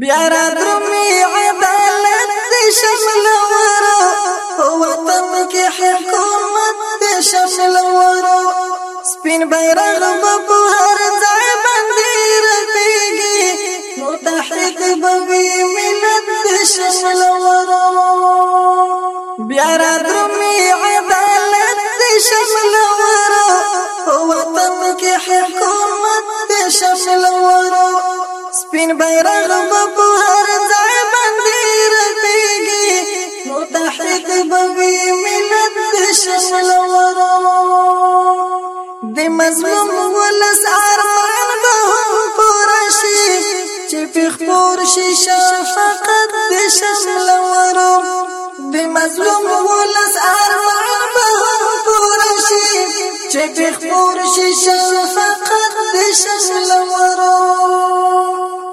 بیا درمی عدالت شمل ورو وطن کې حکومت شمل ورو سپین بیرغ په هر ځای باندې رپیږي ملت شمل ورو سپین بیرغ په هر ځای باندې رپیږي متحد بوي ملت شمل ورو د مظلوم ولس ارمان به پورا شي چې په شي شفقت د شمل ورو د مظلوم ولس ارمان به پورا شي چې په شي شفقت د شمل ورو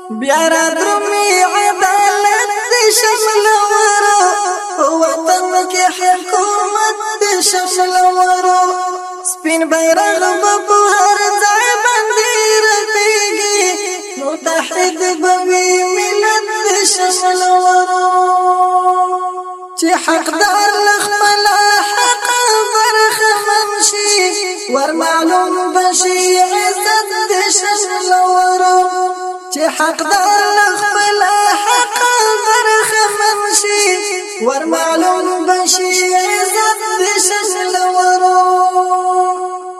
بیا را درمی عدالت دی شمل ورو وطن کې حکومت شمل ورو سپین بیرغ هر خپل حق برخمن شي. ور معلوم بشي عزت دشش لورو.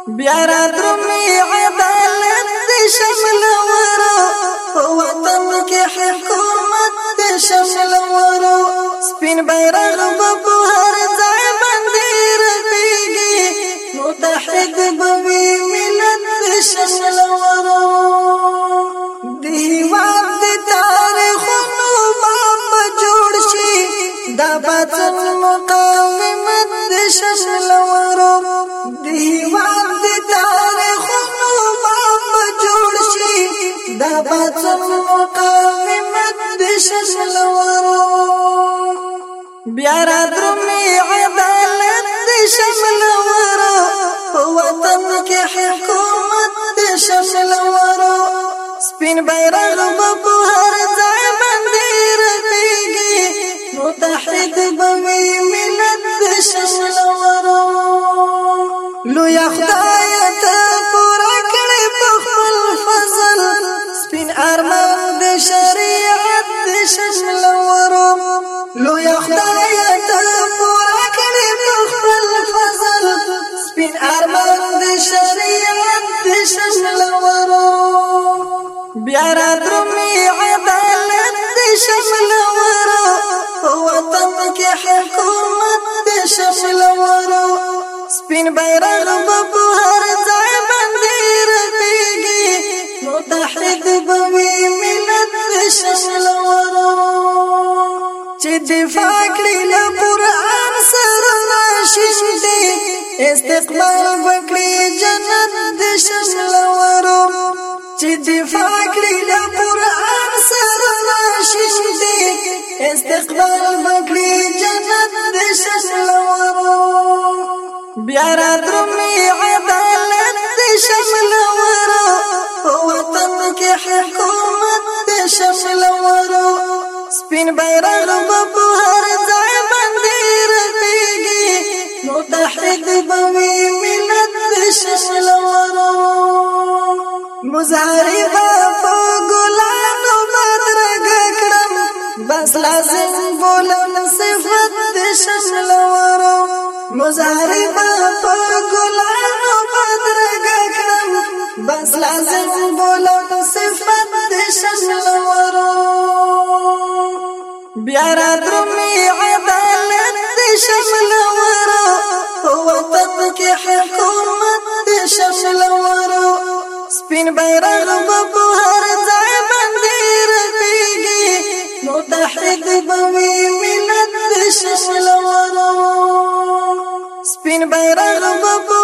بیا را درم دا باطن مقاومت د شمل ورو بیا را درمي عدالت د شمل ورو وطن کې حکومت د شمل ورو سپین بیرغ په هر ځای بیا را درمي عدالت د شمل ورو وطن کې شمل ورو سپین بیرغ په هر ځای باندې متحد بوي ملت شمل ورو چې استقبال وکړي جنت د شمل چې دفاع کړی له قران سره ناشین دي استقبال وکړي جنت د شمل ورو بیا را درمي عدالت د شمل ورو وطن کې حکومت د شمل ورو سپین بیرغ په هر ځای باندې رپیږي متحد بوي ملت مزاربه په ګلانو بدرګ کړم. بس لازم بولم صفت د شمل ورو. مزاربه په ګلانو بدرګ کړم. بس لازم بولم صفت د شمل ورو. درمي عدالت د شمل ورو. کې حکومت د شمل سپین بیرغ په هر ځای باندې رپیږي متحد بوي ملت شمل ورو سپین بیرغ په